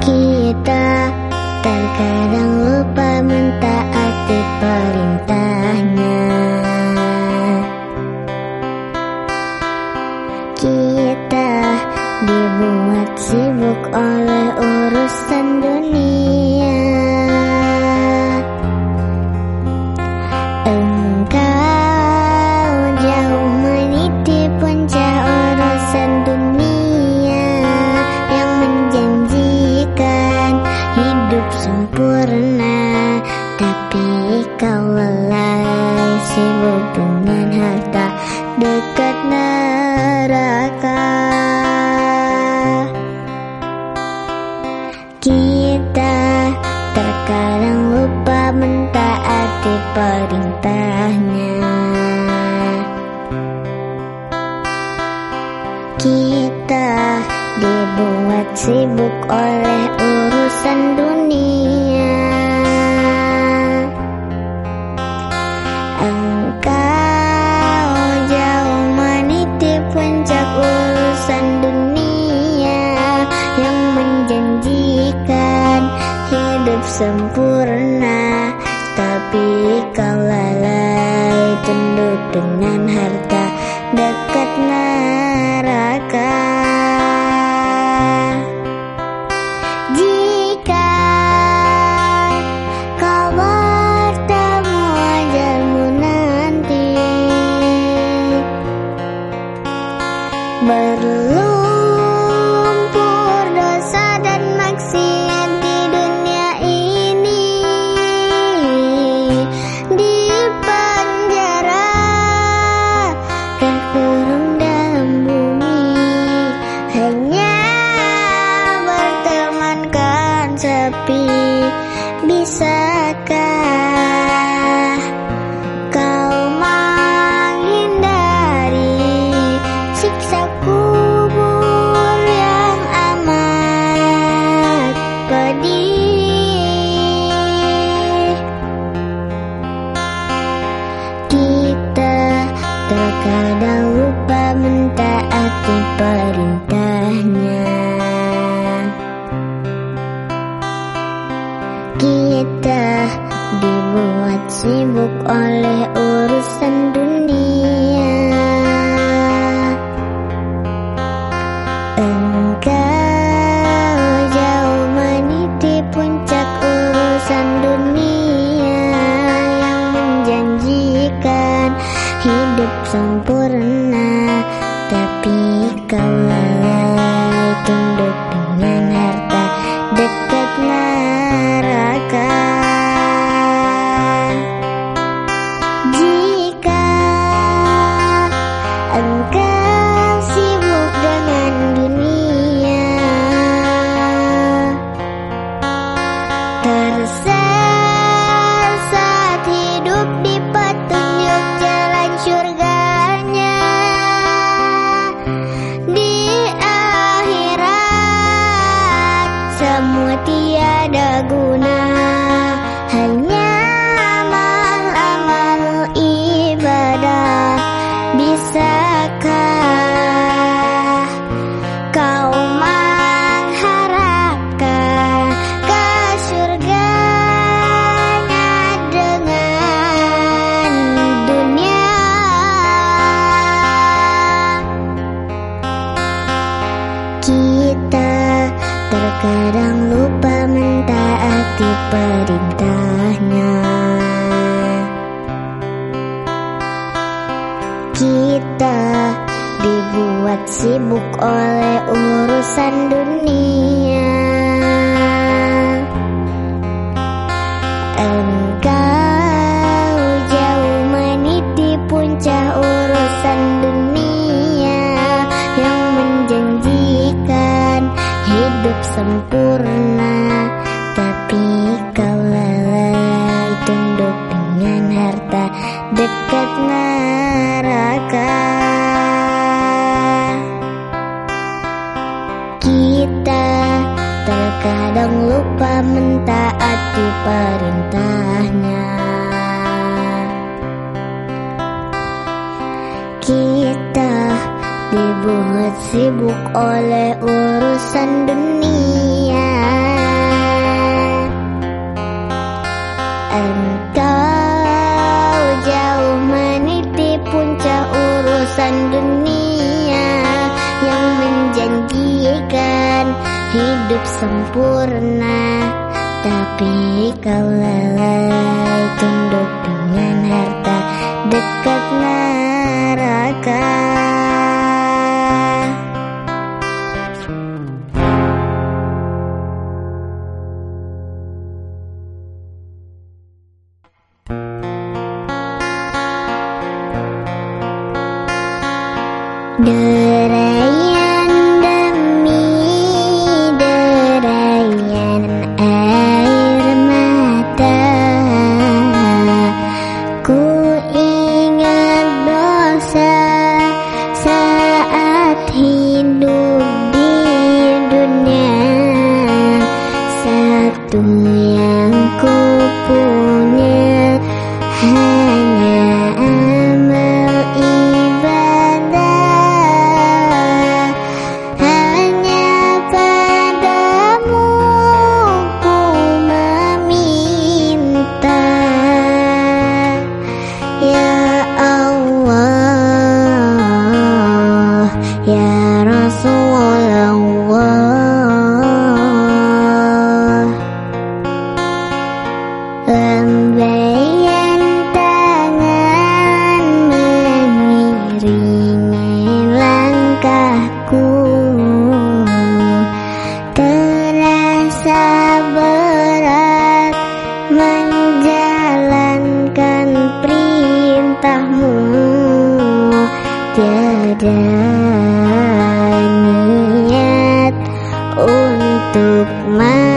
Kita. Terkadang lupa mentaati Merlu sibuk oleh urusan dunia. Engkau jauh meniti puncak urusan dunia Yang menjanjikan hidup sempurna. Tapi kau lalai tunduk dengan harta dekat neraka. Untuk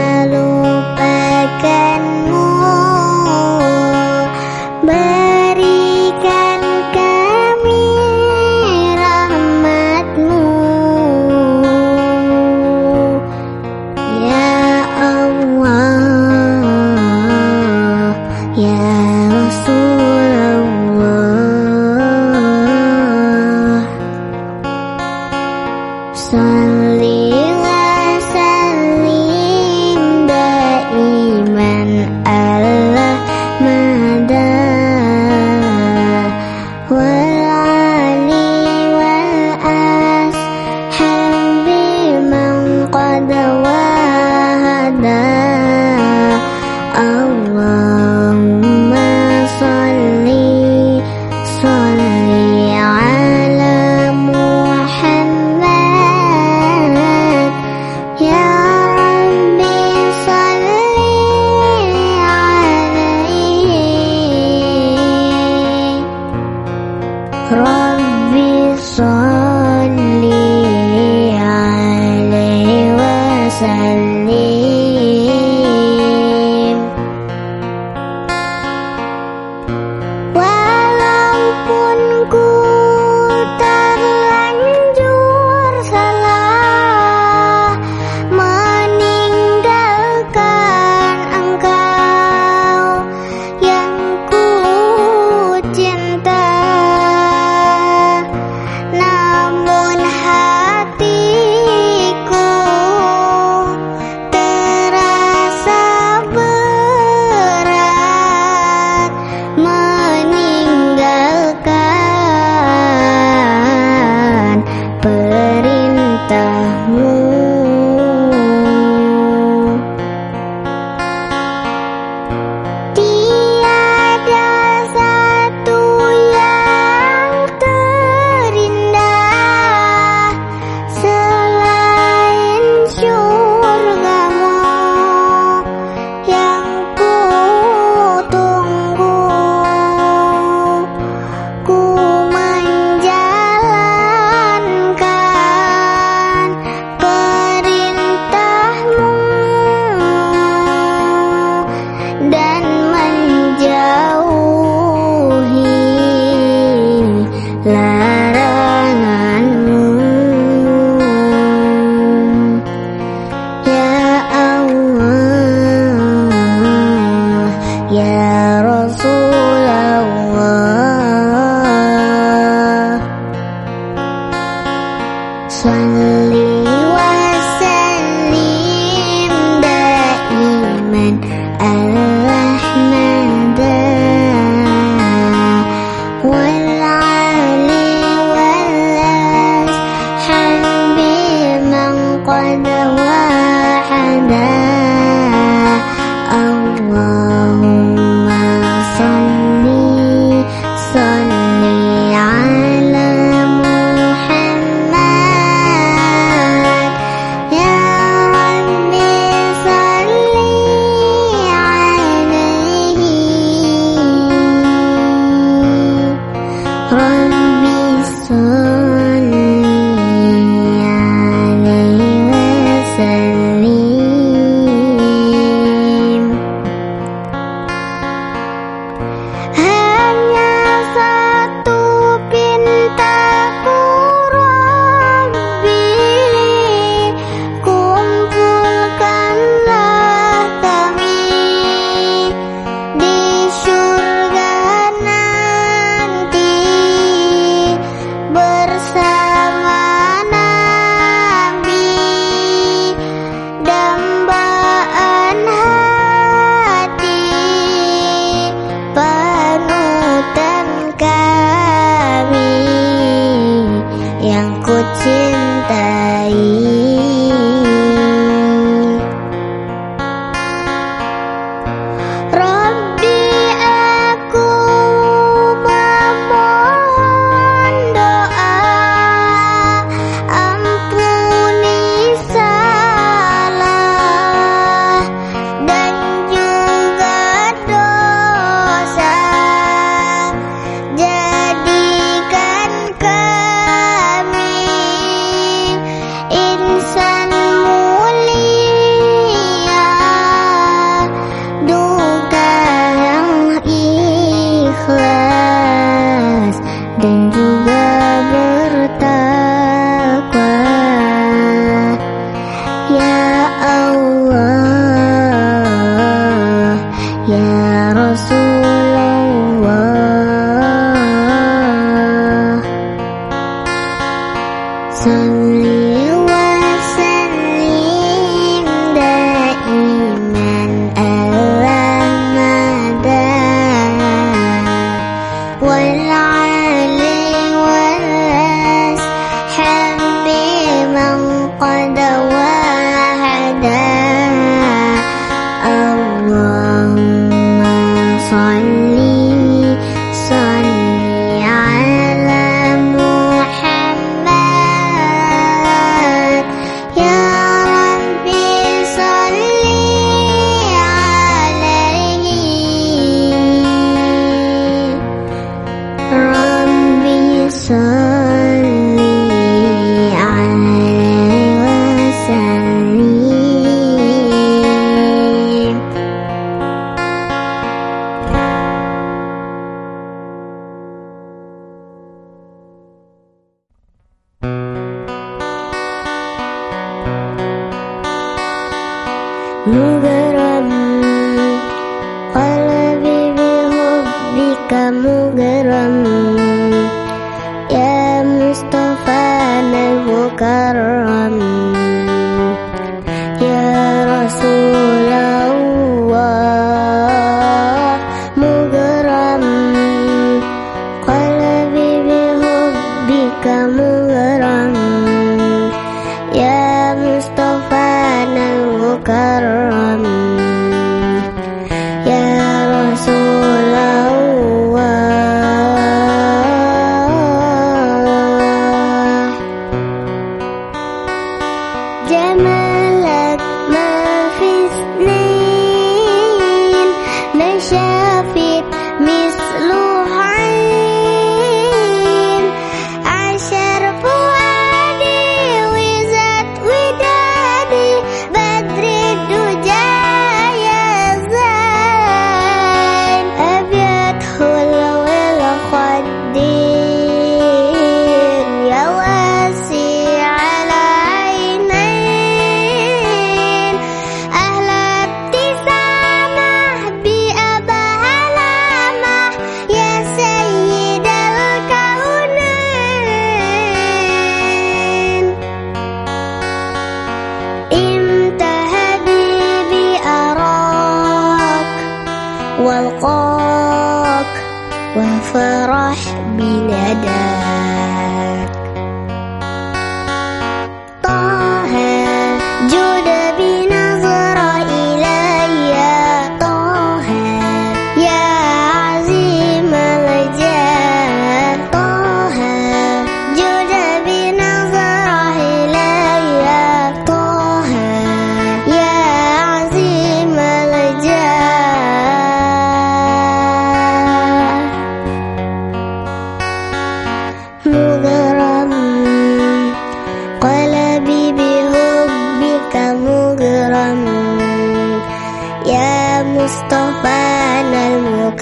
Ya Rasul.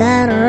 got.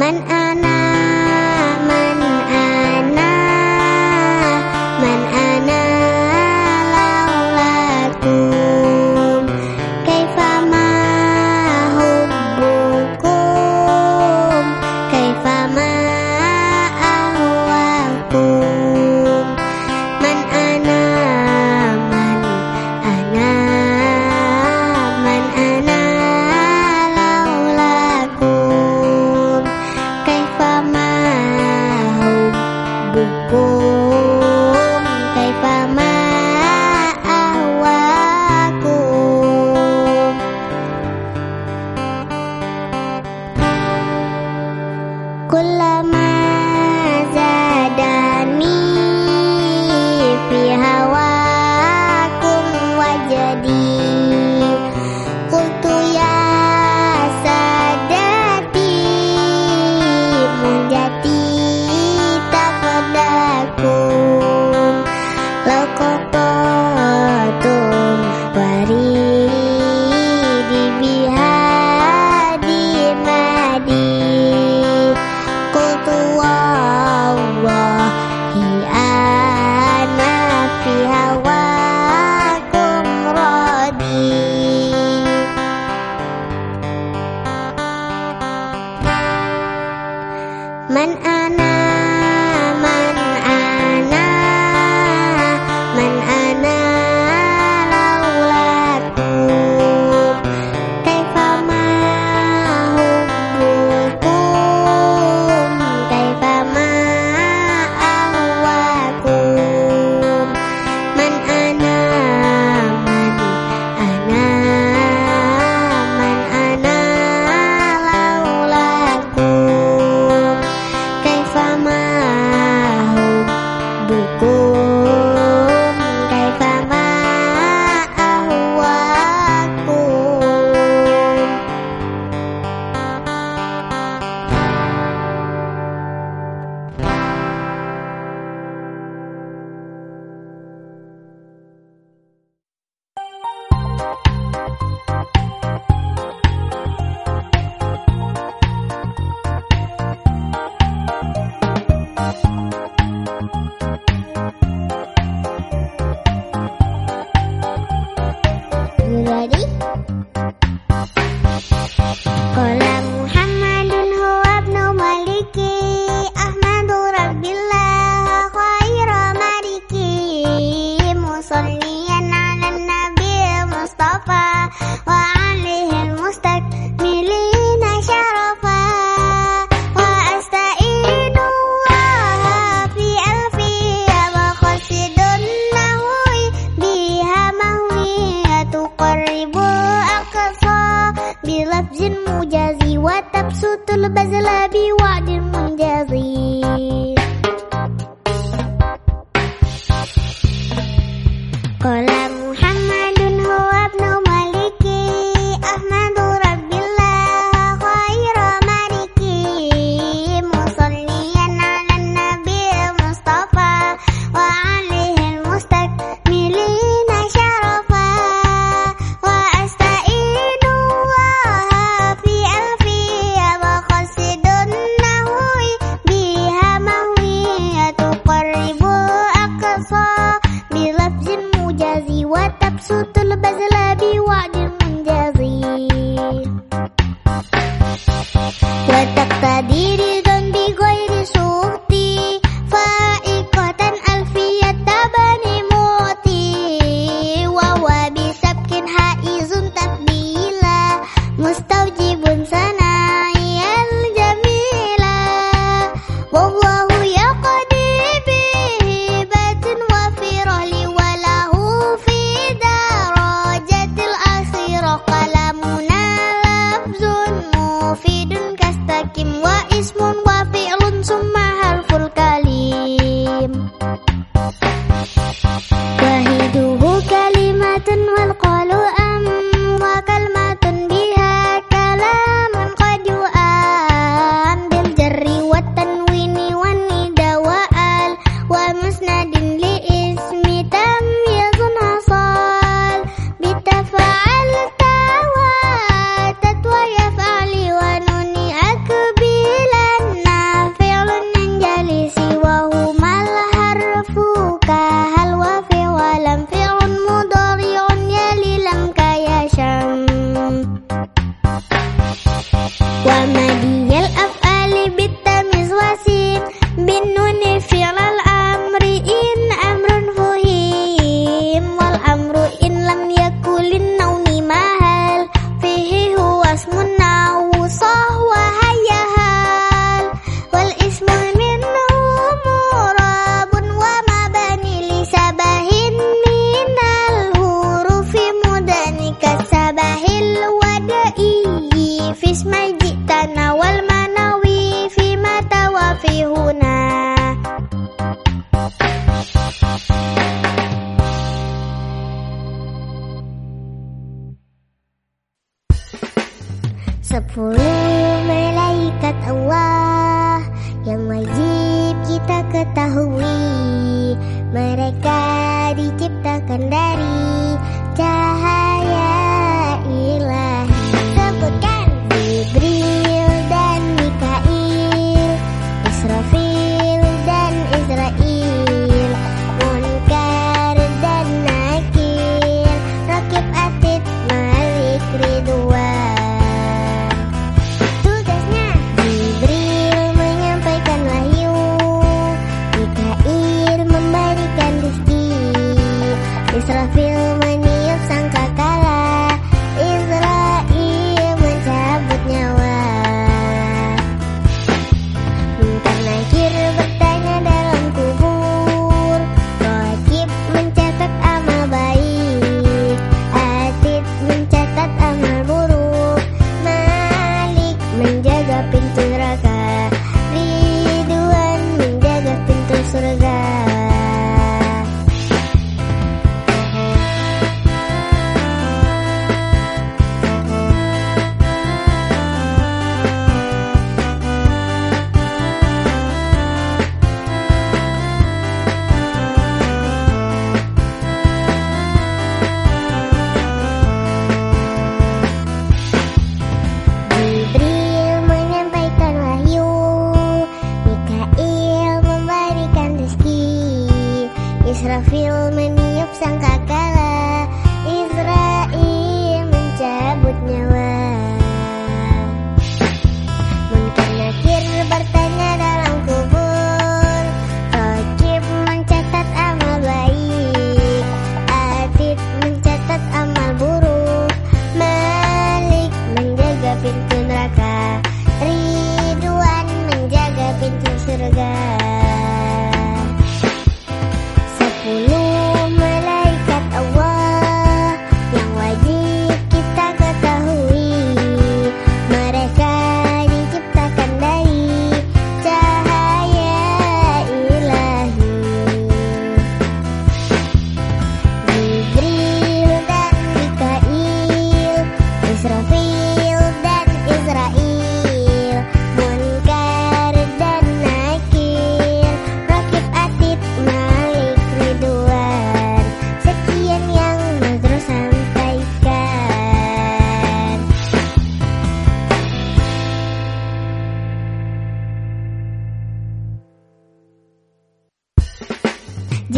man ana man ana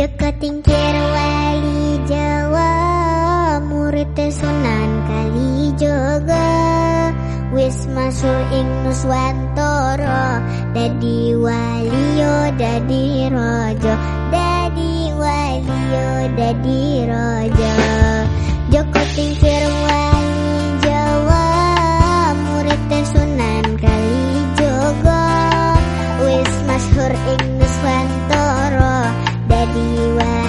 Teka tingkir wali Jawa Murid sunan kali juga Wis masuk ing nuswantoro Dadi waliyo dadi rojo Dadi waliyo dadi rojo Joko tingkir wali Jawa Murid sunan kali juga Wis masyhur ing nuswantoro baby, where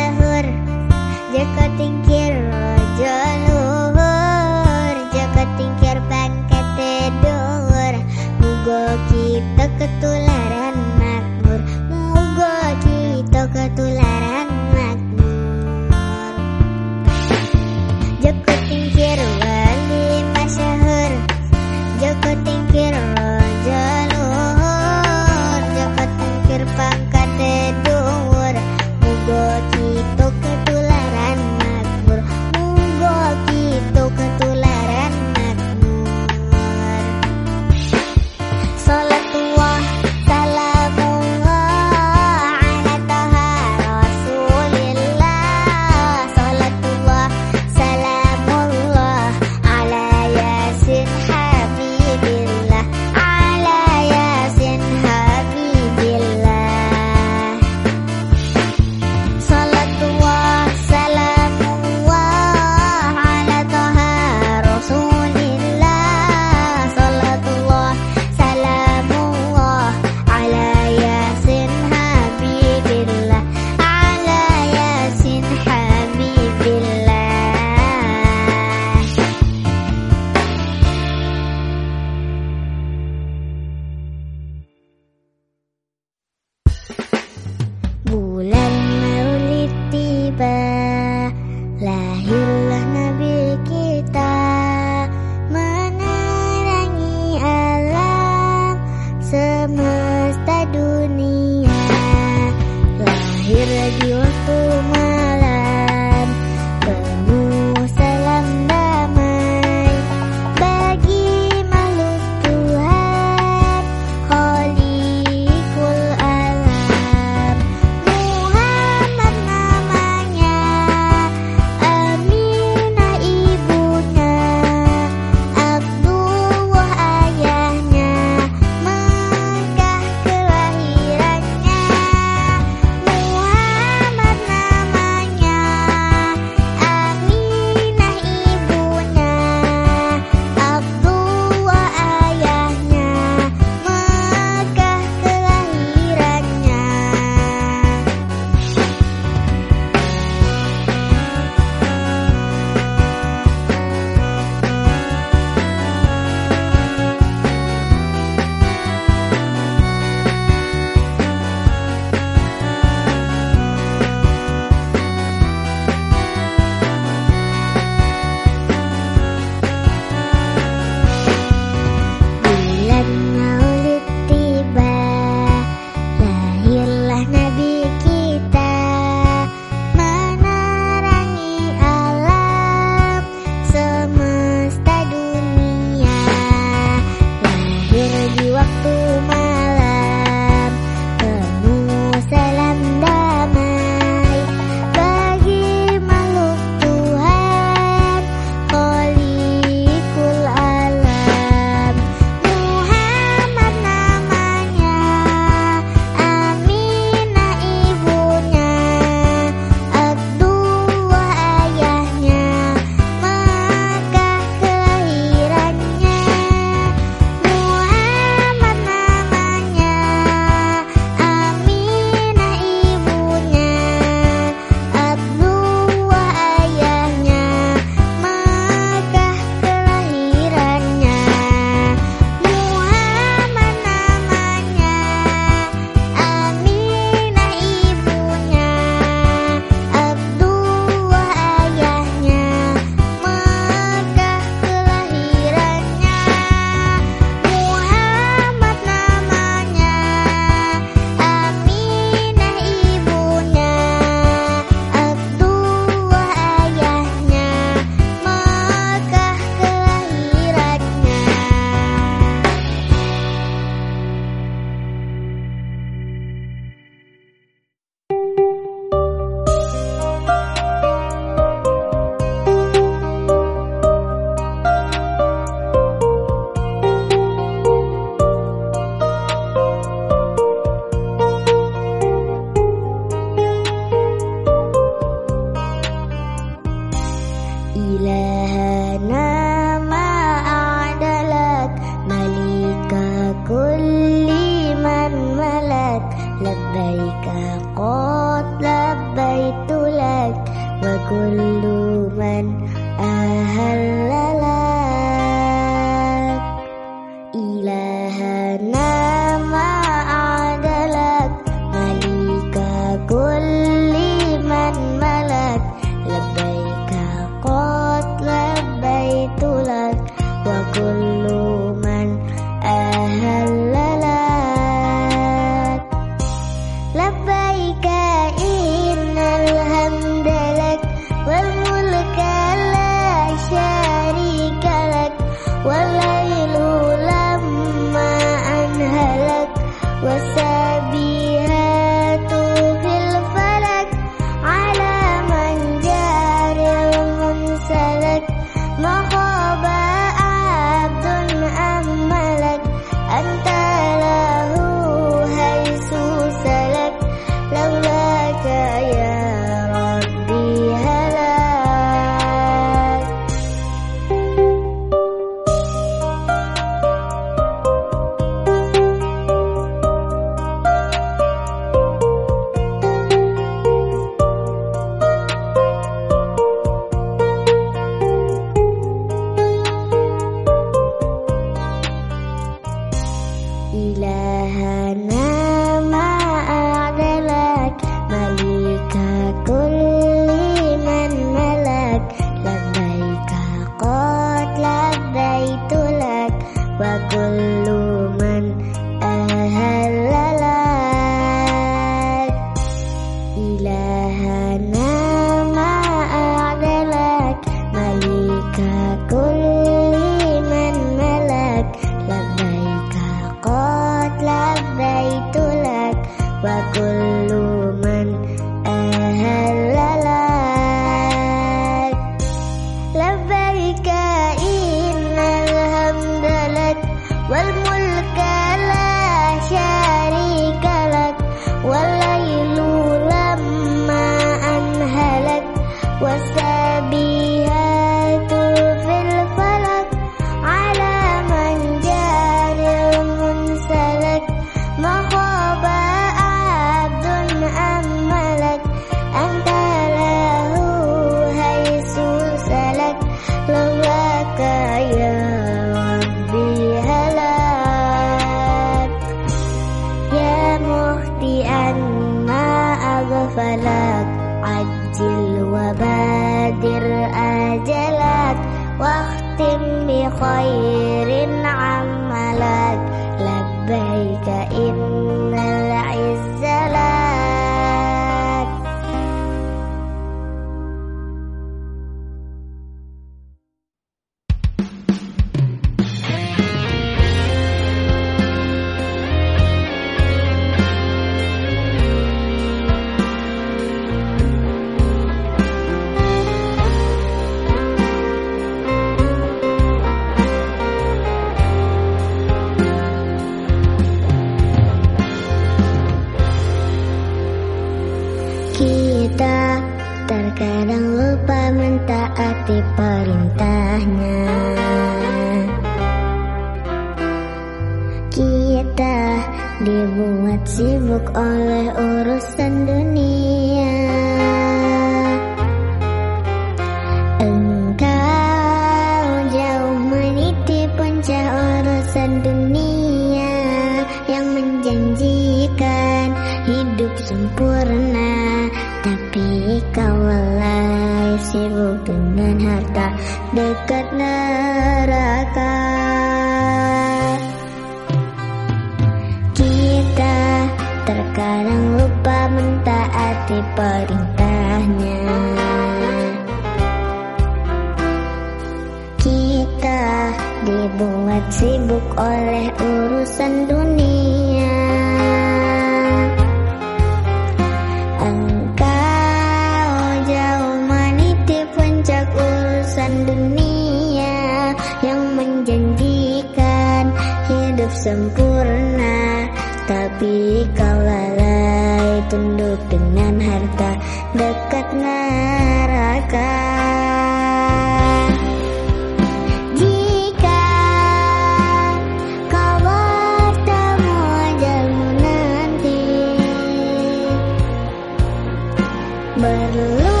Berlum